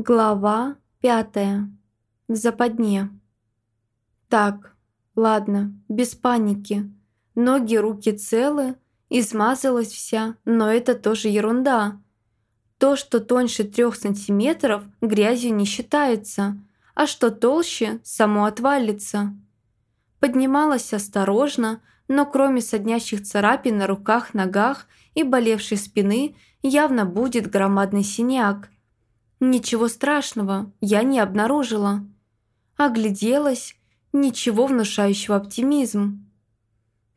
Глава пятая. В западне. Так, ладно, без паники. Ноги, руки целы, измазалась вся, но это тоже ерунда. То, что тоньше трех сантиметров, грязью не считается, а что толще, само отвалится. Поднималась осторожно, но кроме соднящих царапин на руках, ногах и болевшей спины, явно будет громадный синяк – Ничего страшного я не обнаружила. Огляделась, ничего внушающего оптимизм.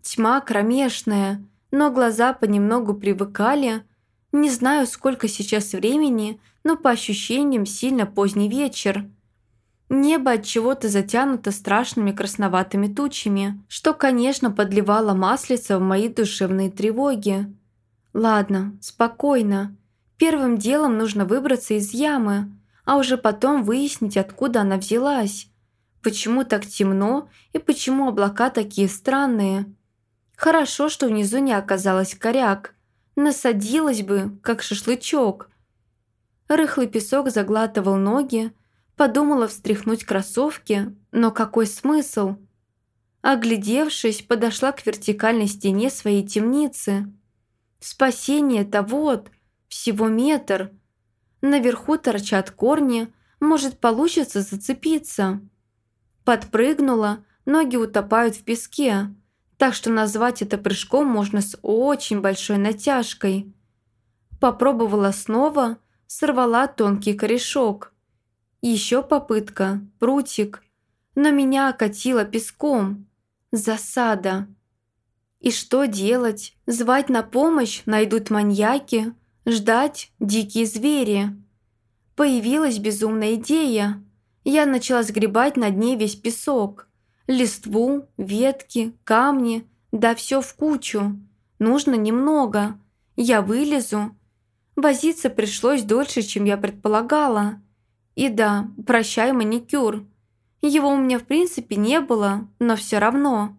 Тьма кромешная, но глаза понемногу привыкали. Не знаю, сколько сейчас времени, но по ощущениям сильно поздний вечер. Небо от чего-то затянуто страшными красноватыми тучами, что, конечно, подливало маслица в мои душевные тревоги. Ладно, спокойно. Первым делом нужно выбраться из ямы, а уже потом выяснить, откуда она взялась. Почему так темно и почему облака такие странные. Хорошо, что внизу не оказалось коряк. Насадилась бы, как шашлычок. Рыхлый песок заглатывал ноги, подумала встряхнуть кроссовки, но какой смысл? Оглядевшись, подошла к вертикальной стене своей темницы. Спасение-то вот – всего метр. Наверху торчат корни, может получится зацепиться. Подпрыгнула, ноги утопают в песке, так что назвать это прыжком можно с очень большой натяжкой. Попробовала снова, сорвала тонкий корешок. Еще попытка, прутик, но меня окатило песком. Засада. И что делать? Звать на помощь найдут маньяки, Ждать дикие звери. Появилась безумная идея. Я начала сгребать на дне весь песок. Листву, ветки, камни, да все в кучу. Нужно немного. Я вылезу. Возиться пришлось дольше, чем я предполагала. И да, прощай маникюр. Его у меня в принципе не было, но все равно.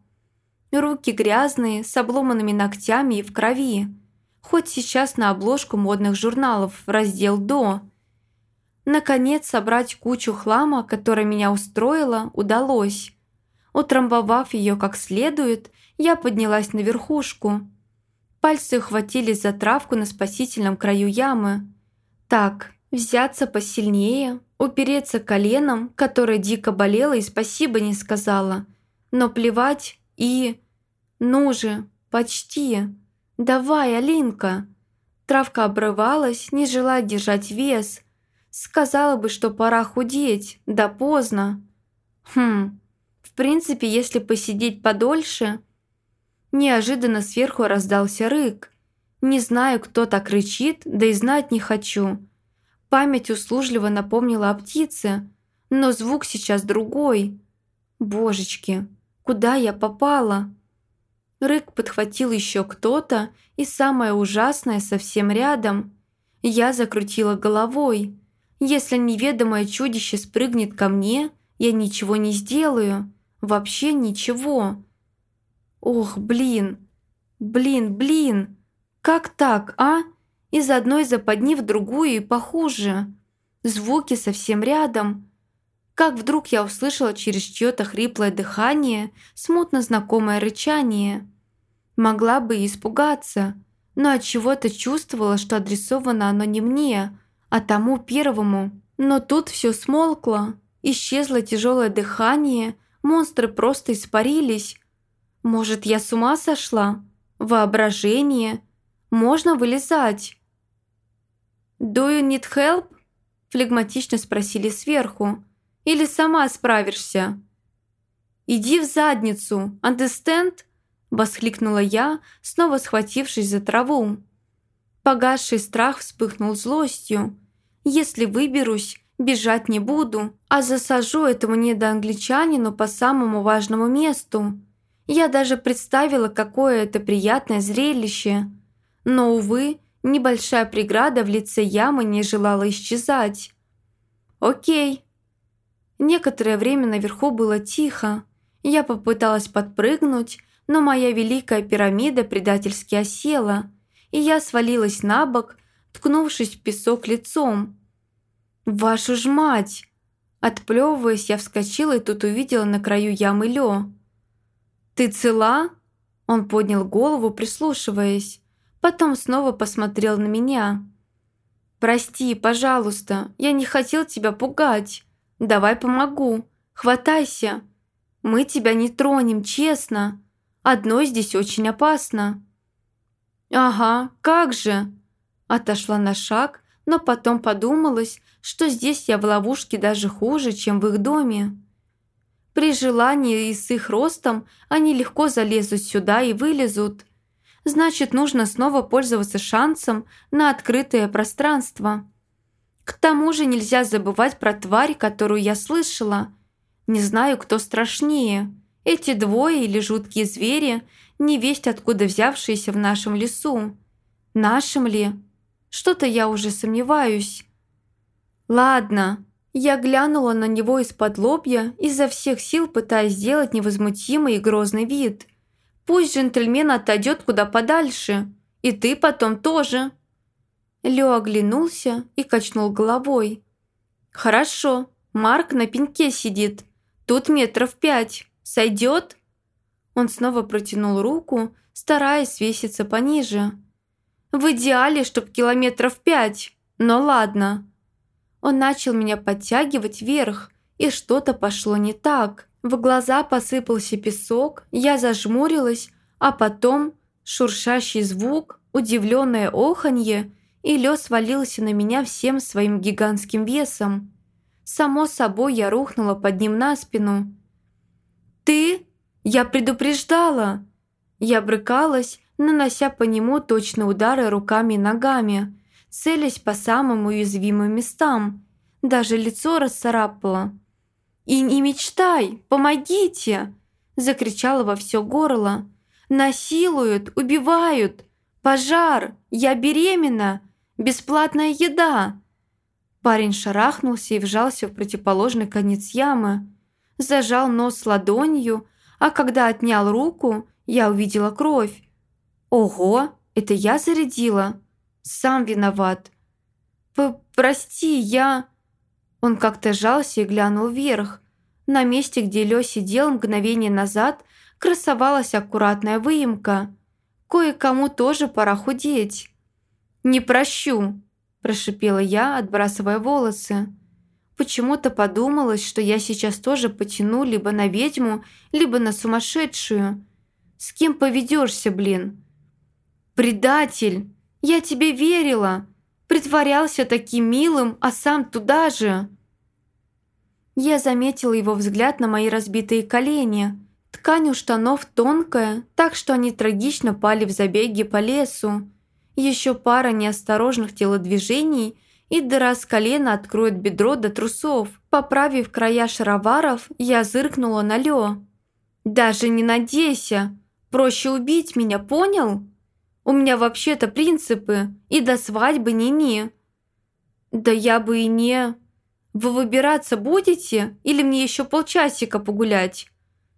Руки грязные, с обломанными ногтями и в крови хоть сейчас на обложку модных журналов в раздел «До». Наконец, собрать кучу хлама, которая меня устроила, удалось. Утрамбовав ее как следует, я поднялась на верхушку. Пальцы ухватились за травку на спасительном краю ямы. Так, взяться посильнее, упереться коленом, которое дико болело и спасибо не сказала. Но плевать и... Ну же, почти... «Давай, Алинка!» Травка обрывалась, не желая держать вес. Сказала бы, что пора худеть, да поздно. Хм, в принципе, если посидеть подольше... Неожиданно сверху раздался рык. Не знаю, кто так рычит, да и знать не хочу. Память услужливо напомнила о птице, но звук сейчас другой. Божечки, куда я попала?» Рык подхватил еще кто-то, и самое ужасное совсем рядом. Я закрутила головой. Если неведомое чудище спрыгнет ко мне, я ничего не сделаю. Вообще ничего. Ох, блин. Блин, блин. Как так, а? Из одной западни в другую и похуже. Звуки совсем рядом. Как вдруг я услышала через чье-то хриплое дыхание смутно знакомое рычание. Могла бы и испугаться, но от чего то чувствовала, что адресовано оно не мне, а тому первому. Но тут все смолкло, исчезло тяжелое дыхание, монстры просто испарились. Может, я с ума сошла? Воображение? Можно вылезать? «Do you need help?» флегматично спросили сверху. «Или сама справишься?» «Иди в задницу, understand?» Воскликнула я, снова схватившись за траву. Погасший страх вспыхнул злостью. «Если выберусь, бежать не буду, а засажу этому недоангличанину по самому важному месту. Я даже представила, какое это приятное зрелище. Но, увы, небольшая преграда в лице ямы не желала исчезать. «Окей». Некоторое время наверху было тихо. Я попыталась подпрыгнуть, но моя великая пирамида предательски осела, и я свалилась на бок, ткнувшись в песок лицом. «Вашу ж мать!» Отплевываясь, я вскочила и тут увидела на краю ямы Лё. «Ты цела?» Он поднял голову, прислушиваясь. Потом снова посмотрел на меня. «Прости, пожалуйста, я не хотел тебя пугать. Давай помогу. Хватайся. Мы тебя не тронем, честно. Одной здесь очень опасно». «Ага, как же!» Отошла на шаг, но потом подумалось, что здесь я в ловушке даже хуже, чем в их доме. При желании и с их ростом они легко залезут сюда и вылезут. Значит, нужно снова пользоваться шансом на открытое пространство. К тому же нельзя забывать про тварь, которую я слышала. Не знаю, кто страшнее. Эти двое или жуткие звери, не весть откуда взявшиеся в нашем лесу. Нашим ли? Что-то я уже сомневаюсь. Ладно, я глянула на него из-под лобья, изо всех сил пытаясь сделать невозмутимый и грозный вид. Пусть джентльмен отойдет куда подальше. И ты потом тоже. Лео оглянулся и качнул головой. «Хорошо, Марк на пеньке сидит. Тут метров пять. Сойдет?» Он снова протянул руку, стараясь свеситься пониже. В идеале, чтоб километров пять, но ладно. Он начал меня подтягивать вверх, и что-то пошло не так. В глаза посыпался песок, я зажмурилась, а потом шуршащий звук, удивленное оханье, и лед свалился на меня всем своим гигантским весом. Само собой, я рухнула под ним на спину. «Ты? Я предупреждала!» Я брыкалась, нанося по нему точные удары руками и ногами, целясь по самым уязвимым местам. Даже лицо расцарапало. «И не мечтай! Помогите!» Закричала во все горло. «Насилуют! Убивают! Пожар! Я беременна! Бесплатная еда!» Парень шарахнулся и вжался в противоположный конец ямы. Зажал нос ладонью, а когда отнял руку, я увидела кровь. «Ого, это я зарядила? Сам виноват. П прости, я...» Он как-то жался и глянул вверх. На месте, где Лё сидел мгновение назад, красовалась аккуратная выемка. Кое-кому тоже пора худеть. «Не прощу», – прошипела я, отбрасывая волосы. Почему-то подумалось, что я сейчас тоже потяну либо на ведьму, либо на сумасшедшую. С кем поведешься, блин? «Предатель! Я тебе верила! Притворялся таким милым, а сам туда же!» Я заметила его взгляд на мои разбитые колени. Ткань у штанов тонкая, так что они трагично пали в забеге по лесу. Еще пара неосторожных телодвижений, и дыра с колена откроет бедро до трусов. Поправив края шароваров, я зыркнула на Лё. «Даже не надейся! Проще убить меня, понял?» У меня вообще-то принципы, и до свадьбы ни-ни». «Да я бы и не...» «Вы выбираться будете или мне еще полчасика погулять?»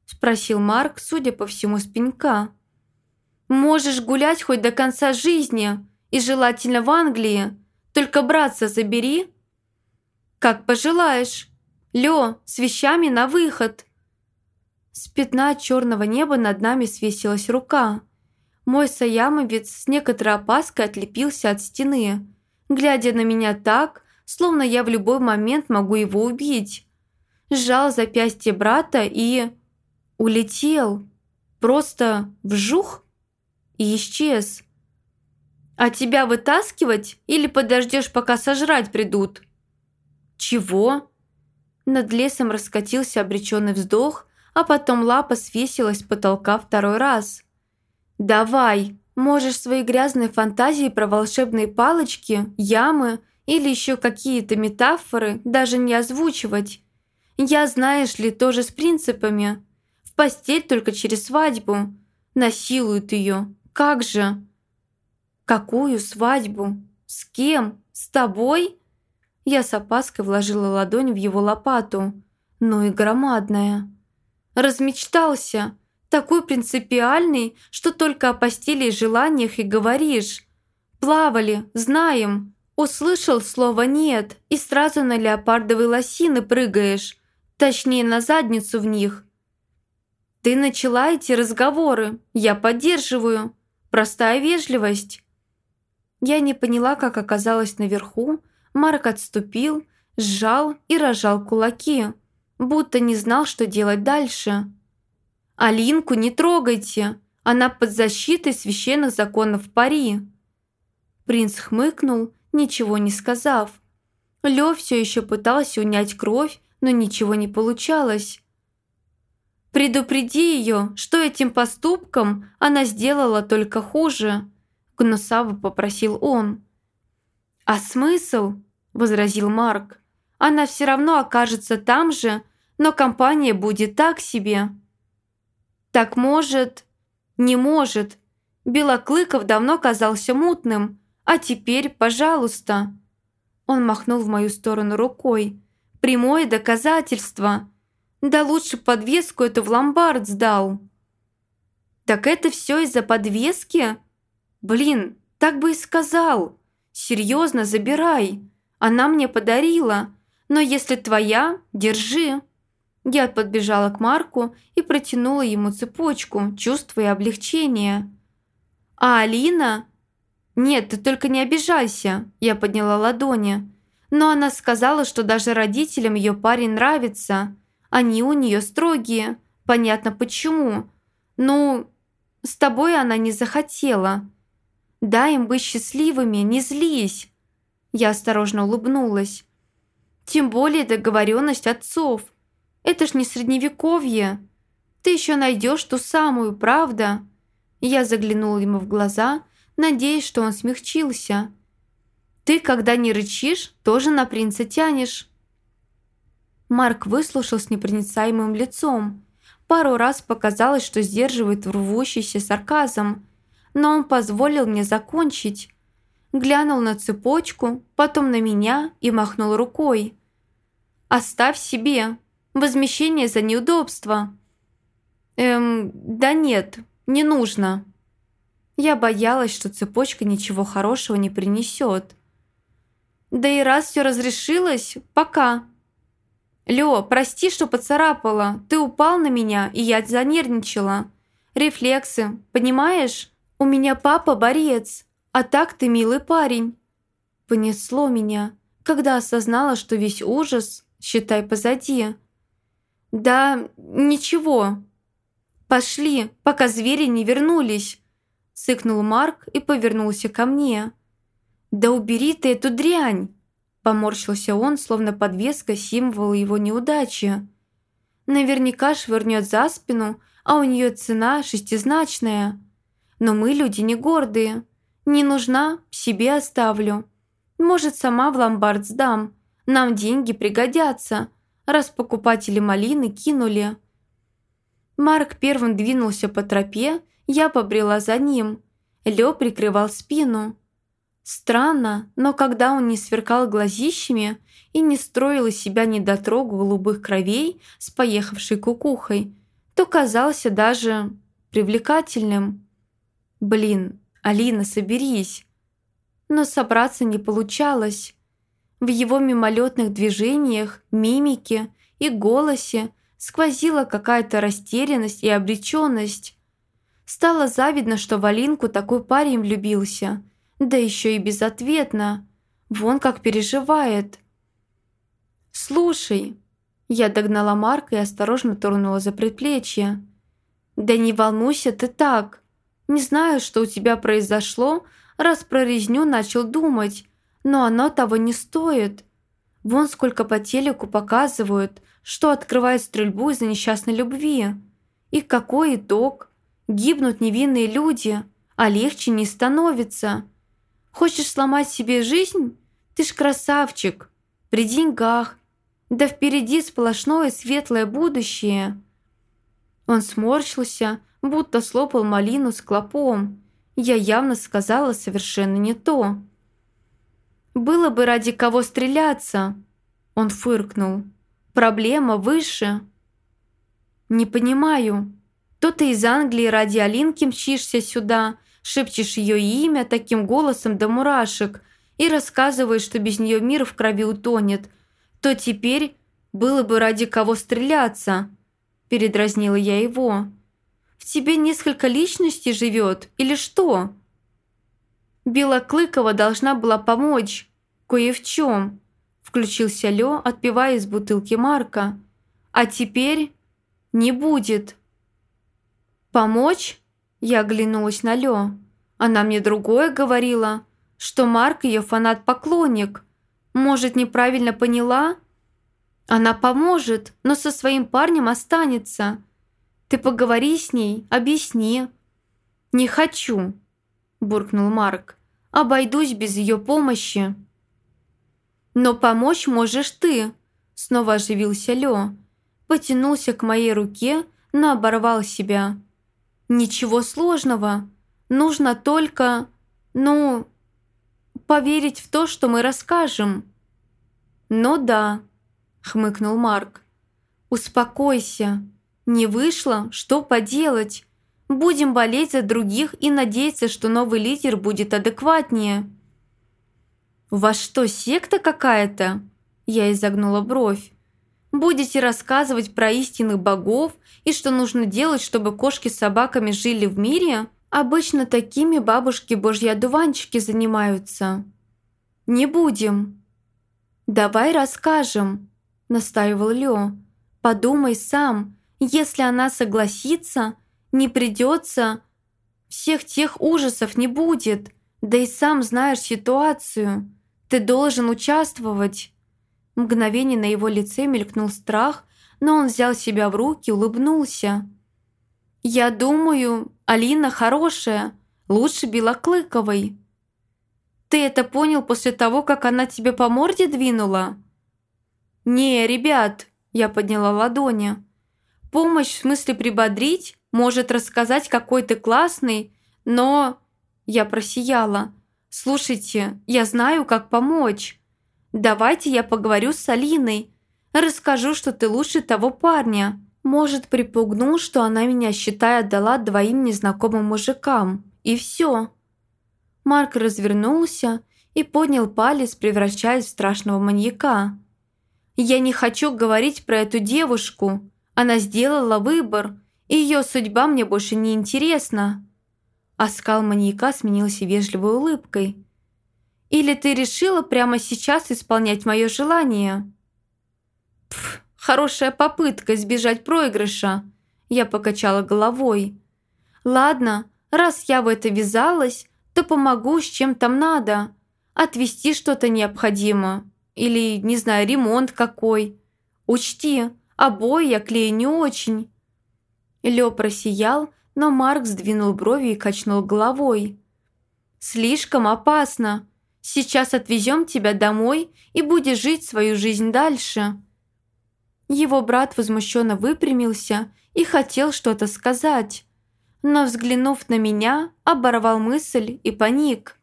Спросил Марк, судя по всему, с пенька. «Можешь гулять хоть до конца жизни, и желательно в Англии. Только братца забери». «Как пожелаешь. Лё, с вещами на выход». С пятна черного неба над нами свесилась рука – мой соямовец с некоторой опаской отлепился от стены, глядя на меня так, словно я в любой момент могу его убить. Сжал запястье брата и... улетел. Просто вжух и исчез. «А тебя вытаскивать или подождешь, пока сожрать придут?» «Чего?» Над лесом раскатился обреченный вздох, а потом лапа свесилась с потолка второй раз. «Давай, можешь свои грязные фантазии про волшебные палочки, ямы или еще какие-то метафоры даже не озвучивать. Я, знаешь ли, тоже с принципами. В постель только через свадьбу. Насилуют ее. Как же?» «Какую свадьбу? С кем? С тобой?» Я с опаской вложила ладонь в его лопату. Ну и громадная. «Размечтался!» Такой принципиальный, что только о постели и желаниях и говоришь. Плавали, знаем. Услышал слово «нет» и сразу на леопардовые лосины прыгаешь, точнее на задницу в них. Ты начала эти разговоры, я поддерживаю. Простая вежливость. Я не поняла, как оказалась наверху. Марк отступил, сжал и разжал кулаки, будто не знал, что делать дальше. «Алинку не трогайте, она под защитой священных законов Пари». Принц хмыкнул, ничего не сказав. Лев все еще пытался унять кровь, но ничего не получалось. «Предупреди ее, что этим поступком она сделала только хуже», гнусаво попросил он. «А смысл?» – возразил Марк. «Она все равно окажется там же, но компания будет так себе». «Так может...» «Не может. Белоклыков давно казался мутным, а теперь, пожалуйста». Он махнул в мою сторону рукой. «Прямое доказательство. Да лучше подвеску эту в ломбард сдал». «Так это все из-за подвески?» «Блин, так бы и сказал. Серьезно, забирай. Она мне подарила. Но если твоя, держи». Я подбежала к Марку и протянула ему цепочку, чувствуя облегчение. «А Алина?» «Нет, ты только не обижайся», – я подняла ладони. Но она сказала, что даже родителям ее парень нравится. Они у нее строгие. Понятно почему. Ну, с тобой она не захотела. Дай им быть счастливыми, не злись. Я осторожно улыбнулась. Тем более договоренность отцов. Это ж не средневековье. Ты еще найдешь ту самую, правда?» Я заглянула ему в глаза, надеясь, что он смягчился. «Ты, когда не рычишь, тоже на принца тянешь». Марк выслушал с непроницаемым лицом. Пару раз показалось, что сдерживает рвущийся сарказм, но он позволил мне закончить. Глянул на цепочку, потом на меня и махнул рукой. «Оставь себе. Возмещение за неудобство». «Эм, да нет, не нужно». Я боялась, что цепочка ничего хорошего не принесет. «Да и раз все разрешилось, пока». «Лё, прости, что поцарапала. Ты упал на меня, и я занервничала. Рефлексы, понимаешь?» У меня папа борец, а так ты милый парень». Понесло меня, когда осознала, что весь ужас, считай, позади. «Да ничего. Пошли, пока звери не вернулись», – сыкнул Марк и повернулся ко мне. «Да убери ты эту дрянь!» – поморщился он, словно подвеска символ его неудачи. «Наверняка швырнет за спину, а у нее цена шестизначная». Но мы люди не гордые. Не нужна, себе оставлю. Может, сама в ломбард сдам. Нам деньги пригодятся, раз покупатели малины кинули. Марк первым двинулся по тропе, я побрела за ним. Лё прикрывал спину. Странно, но когда он не сверкал глазищами и не строил из себя недотрогу голубых кровей с поехавшей кукухой, то казался даже привлекательным. Блин, Алина, соберись. Но собраться не получалось. В его мимолетных движениях, мимике и голосе сквозила какая-то растерянность и обреченность. Стало завидно, что в Алинку такой парень влюбился, да еще и безответно. Вон как переживает. «Слушай», я догнала Марка и осторожно тронула за предплечье. «Да не волнуйся ты так. Не знаю, что у тебя произошло, раз про резню начал думать, но оно того не стоит. Вон сколько по телеку показывают, что открывает стрельбу из-за несчастной любви. И какой итог? Гибнут невинные люди, а легче не становится. Хочешь сломать себе жизнь? Ты ж красавчик. При деньгах. Да впереди сплошное светлое будущее. Он сморщился, будто слопал малину с клопом. Я явно сказала совершенно не то. «Было бы ради кого стреляться!» Он фыркнул. «Проблема выше!» «Не понимаю. То ты из Англии ради Алинки мчишься сюда, шепчешь ее имя таким голосом до мурашек, и рассказываешь, что без нее мир в крови утонет, то теперь было бы ради кого стреляться. Передразнила я его. В тебе несколько личностей живет или что? Белоклыкова должна была помочь. Кое в чем. Включился Лё, отпивая из бутылки Марка. А теперь не будет. Помочь? Я оглянулась на Лё. Она мне другое говорила, что Марк ее фанат-поклонник. Может, неправильно поняла? Она поможет, но со своим парнем останется. Ты поговори с ней, объясни. Не хочу, буркнул Марк. Обойдусь без ее помощи. Но помочь можешь ты, снова оживился Лё. Потянулся к моей руке, но оборвал себя. Ничего сложного. Нужно только, ну, поверить в то, что мы расскажем. Ну да, хмыкнул Марк. Успокойся. Не вышло, что поделать? Будем болеть за других и надеяться, что новый лидер будет адекватнее. «У вас что, секта какая-то?» Я изогнула бровь. «Будете рассказывать про истинных богов и что нужно делать, чтобы кошки с собаками жили в мире? Обычно такими бабушки божьи одуванчики занимаются». «Не будем». «Давай расскажем», – настаивал Лё. «Подумай сам, если она согласится, не придется, всех тех ужасов не будет, да и сам знаешь ситуацию. Ты должен участвовать». Мгновение на его лице мелькнул страх, но он взял себя в руки, улыбнулся. «Я думаю, Алина хорошая, лучше Белоклыковой». «Ты это понял после того, как она тебе по морде двинула?» «Не, ребят», – я подняла ладони. «Помощь в смысле прибодрить, может рассказать, какой ты классный, но...» Я просияла. «Слушайте, я знаю, как помочь. Давайте я поговорю с Алиной. Расскажу, что ты лучше того парня. Может, припугну, что она меня, считая, отдала двоим незнакомым мужикам. И все». Марк развернулся и поднял палец, превращаясь в страшного маньяка. Я не хочу говорить про эту девушку. Она сделала выбор, и ее судьба мне больше не интересна». Оскал маньяка сменился вежливой улыбкой. «Или ты решила прямо сейчас исполнять мое желание?» «Пф, хорошая попытка избежать проигрыша», я покачала головой. «Ладно, раз я в это ввязалась, то помогу с чем там надо. Отвести что-то необходимо. Или, не знаю, ремонт какой. Учти, обои я клею не очень». Лё просиял, но Марк сдвинул брови и качнул головой. «Слишком опасно. Сейчас отвезем тебя домой и будешь жить свою жизнь дальше». Его брат возмущенно выпрямился и хотел что-то сказать, но, взглянув на меня, оборвал мысль и паник.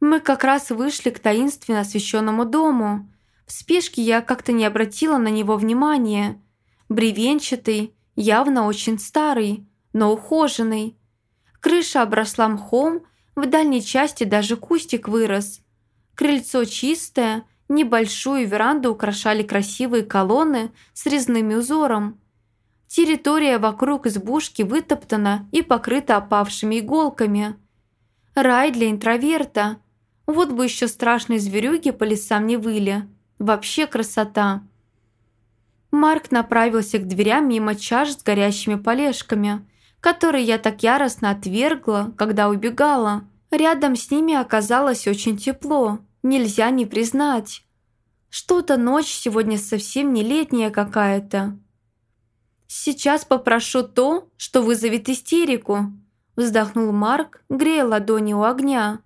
Мы как раз вышли к таинственно освещенному дому. В спешке я как-то не обратила на него внимания. Бревенчатый, явно очень старый, но ухоженный. Крыша обросла мхом, в дальней части даже кустик вырос. Крыльцо чистое, небольшую веранду украшали красивые колонны с резным узором. Территория вокруг избушки вытоптана и покрыта опавшими иголками. Рай для интроверта – вот бы еще страшные зверюги по лесам не выли. Вообще красота. Марк направился к дверям мимо чаш с горящими полежками, которые я так яростно отвергла, когда убегала. Рядом с ними оказалось очень тепло, нельзя не признать. Что-то ночь сегодня совсем не летняя какая-то. «Сейчас попрошу то, что вызовет истерику», вздохнул Марк, грея ладони у огня.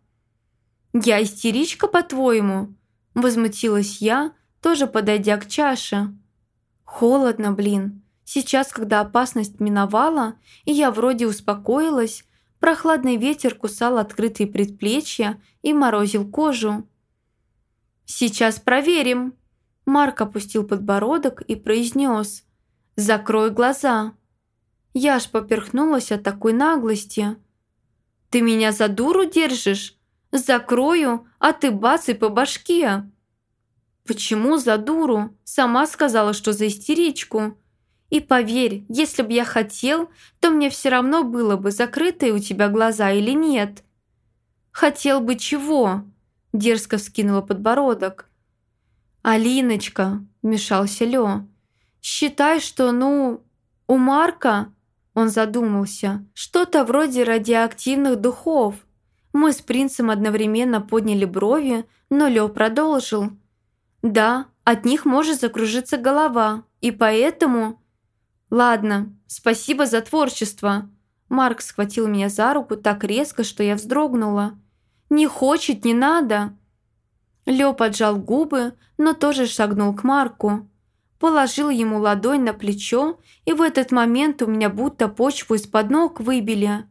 «Я истеричка, по-твоему?» Возмутилась я, тоже подойдя к чаше. «Холодно, блин. Сейчас, когда опасность миновала, и я вроде успокоилась, прохладный ветер кусал открытые предплечья и морозил кожу. «Сейчас проверим!» Марк опустил подбородок и произнес «Закрой глаза!» Я аж поперхнулась от такой наглости. «Ты меня за дуру держишь?» Закрою, а ты бац и по башке!» «Почему за дуру? Сама сказала, что за истеричку. И поверь, если бы я хотел, то мне все равно было бы, закрытые у тебя глаза или нет». «Хотел бы чего?» – дерзко вскинула подбородок. «Алиночка», – вмешался Лё, – «считай, что, ну, у Марка...» Он задумался. «Что-то вроде радиоактивных духов». Мы с принцем одновременно подняли брови, но Лё продолжил. «Да, от них может закружиться голова, и поэтому...» «Ладно, спасибо за творчество». Марк схватил меня за руку так резко, что я вздрогнула. «Не хочет, не надо!» Лё поджал губы, но тоже шагнул к Марку. Положил ему ладонь на плечо, и в этот момент у меня будто почву из-под ног выбили.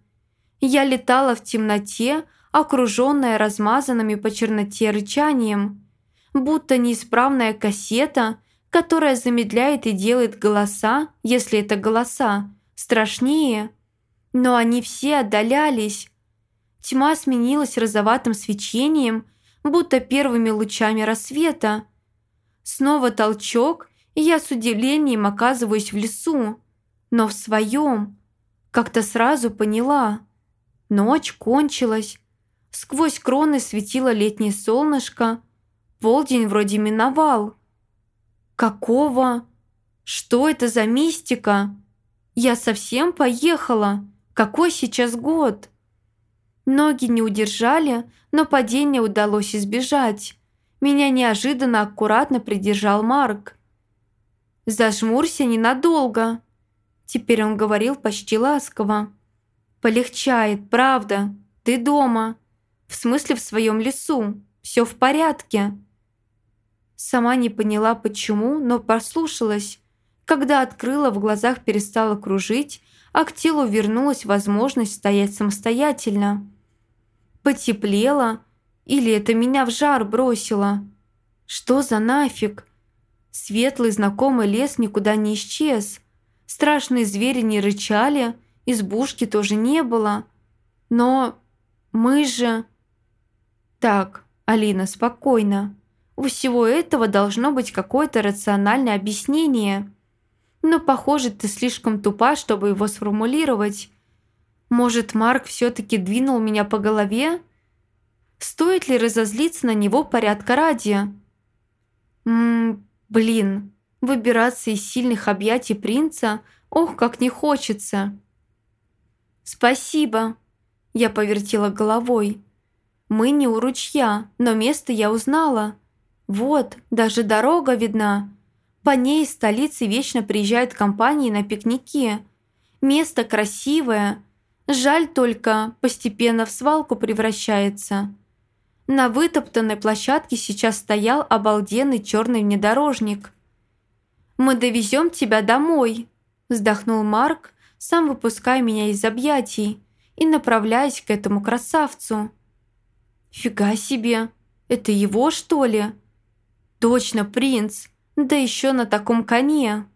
Я летала в темноте, окруженная размазанными по черноте рычанием, будто неисправная кассета, которая замедляет и делает голоса, если это голоса, страшнее. Но они все отдалялись. Тьма сменилась розоватым свечением, будто первыми лучами рассвета. Снова толчок, и я с удивлением оказываюсь в лесу, но в своем. Как-то сразу поняла. Ночь кончилась. Сквозь кроны светило летнее солнышко. Полдень вроде миновал. Какого? Что это за мистика? Я совсем поехала. Какой сейчас год? Ноги не удержали, но падение удалось избежать. Меня неожиданно аккуратно придержал Марк. «Зажмурься ненадолго!» Теперь он говорил почти ласково. «Полегчает, правда. Ты дома. В смысле в своем лесу. Все в порядке». Сама не поняла почему, но послушалась. Когда открыла, в глазах перестала кружить, а к телу вернулась возможность стоять самостоятельно. Потеплело, или это меня в жар бросило? Что за нафиг? Светлый знакомый лес никуда не исчез. Страшные звери не рычали, избушки тоже не было. Но мы же... Так, Алина, спокойно. У всего этого должно быть какое-то рациональное объяснение. Но, похоже, ты слишком тупа, чтобы его сформулировать. Может, Марк все-таки двинул меня по голове? Стоит ли разозлиться на него порядка ради? Ммм, блин, выбираться из сильных объятий принца, ох, как не хочется. Спасибо, я повертела головой. Мы не у ручья, но место я узнала. Вот, даже дорога видна. По ней из столицы вечно приезжают компании на пикники. Место красивое, Жаль только, постепенно в свалку превращается. На вытоптанной площадке сейчас стоял обалденный черный внедорожник. «Мы довезем тебя домой», – вздохнул Марк, сам выпуская меня из объятий и направляясь к этому красавцу. «Фига себе! Это его, что ли?» «Точно, принц! Да еще на таком коне!»